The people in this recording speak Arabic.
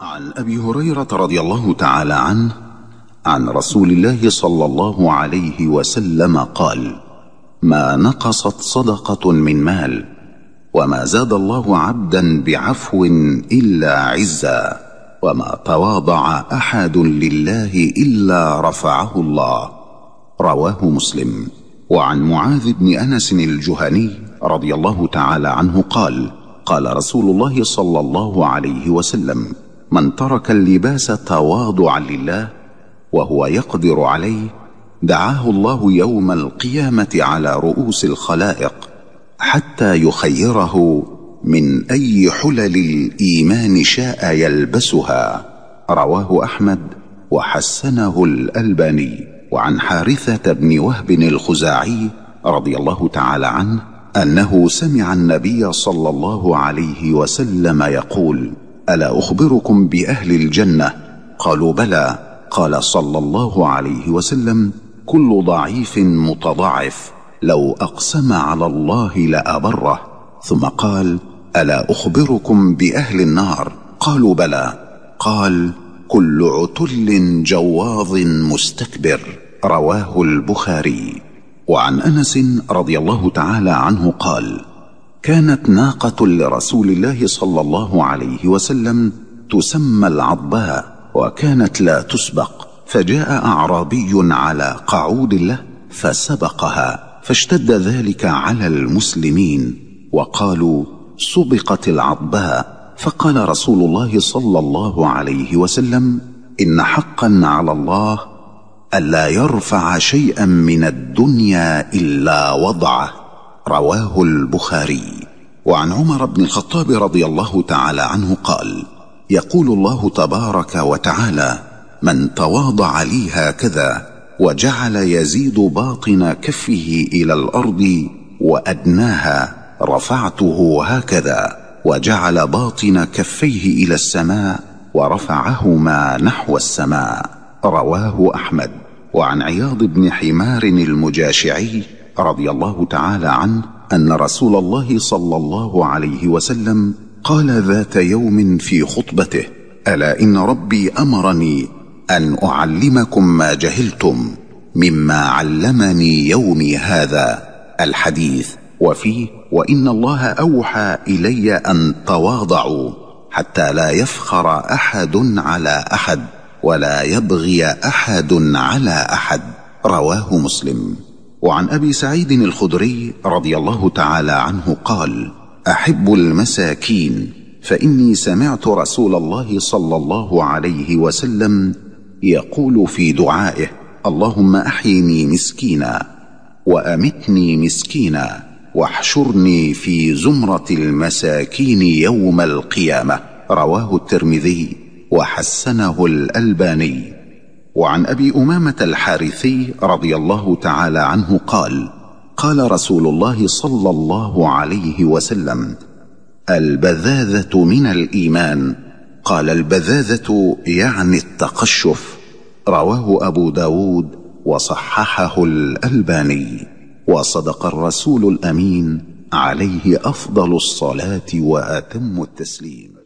عن أبي هريرة رضي الله تعالى عنه عن رسول الله صلى الله عليه وسلم قال ما نقصت صدقة من مال وما زاد الله عبدا بعفو إلا عزا وما تواضع أحد لله إلا رفعه الله. رواه مسلم. وعن معاذ بن أنس الجهني رضي الله تعالى عنه قال قال رسول الله صلى الله عليه وسلم من ترك اللباس تواضعا لله وهو يقدر عليه دعاه الله يوم القيامة على رؤوس الخلائق حتى يخيره من أي حلل الإيمان شاء يلبسها. رواه أحمد وحسنه الألباني وعن حارثة بن وهب الخزاعي رضي الله تعالى عنه أنه سمع النبي صلى الله عليه وسلم يقول ألا أخبركم بأهل الجنة؟ قالوا بلى. قال صلى الله عليه وسلم كل ضعيف متضاعف. لو أقسم على الله لأبره. ثم قال ألا أخبركم بأهل النار؟ قالوا بلى. قال كل عتل جواظ مستكبر. رواه البخاري. وعن أنس رضي الله تعالى عنه قال كانت ناقة لرسول الله صلى الله عليه وسلم تسمى العضباء وكانت لا تسبق. فجاء أعرابي على قعود له فسبقها فاشتد ذلك على المسلمين. وقالوا سبقت العضباء. فقال رسول الله صلى الله عليه وسلم إن حقا على الله ألا يرفع شيئا من الدنيا إلا وضعه. رواه البخاري. وعن عمر بن الخطاب رضي الله تعالى عنه قال يقول الله تبارك وتعالى من تواضع لي هكذا وجعل يزيد باطن كفه إلى الأرض وأدناها رفعته هكذا وجعل باطن كفيه إلى السماء ورفعهما نحو السماء رواه أحمد. وعن عياض بن حمار المجاشعي رضي الله تعالى عنه أن رسول الله صلى الله عليه وسلم قال ذات يوم في خطبته ألا إن ربي أمرني أن أعلمكم ما جهلتم مما علمني يومي هذا الحديث وفيه وإن الله أوحى إلي أن تواضعوا حتى لا يفخر أحد على أحد ولا يبغي أحد على أحد. رواه مسلم. وعن أبي سعيد الخدري رضي الله تعالى عنه قال أحب المساكين فإني سمعت رسول الله صلى الله عليه وسلم يقول في دعائه اللهم أحيني مسكينا وأمتني مسكينا واحشرني في زمرة المساكين يوم القيامة. رواه الترمذي وحسنه الألباني. وعن أبي أمامة الحارثي رضي الله تعالى عنه قال قال رسول الله صلى الله عليه وسلم البذاذة من الإيمان. قال البذاذة يعني التقشف. رواه أبو داود وصححه الألباني. وصدق الرسول الأمين عليه أفضل الصلاة وأتم التسليم.